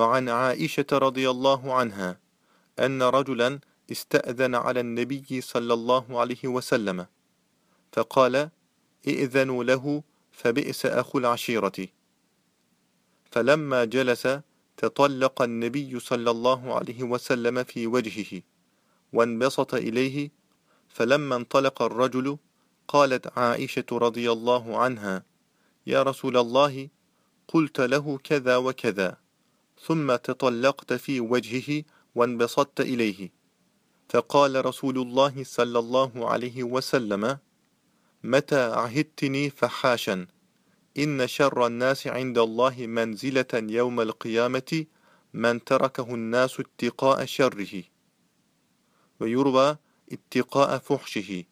وعن عائشة رضي الله عنها أن رجلا استأذن على النبي صلى الله عليه وسلم فقال إئذنوا له فبئس أخو العشيرة. فلما جلس تطلق النبي صلى الله عليه وسلم في وجهه وانبسط إليه فلما انطلق الرجل قالت عائشة رضي الله عنها يا رسول الله قلت له كذا وكذا. ثم تطلقت في وجهه وانبسطت إليه. فقال رسول الله صلى الله عليه وسلم متى عهدتني فحاشا؟ إن شر الناس عند الله منزلة يوم القيامة من تركه الناس اتقاء شره. ويروى اتقاء فحشه.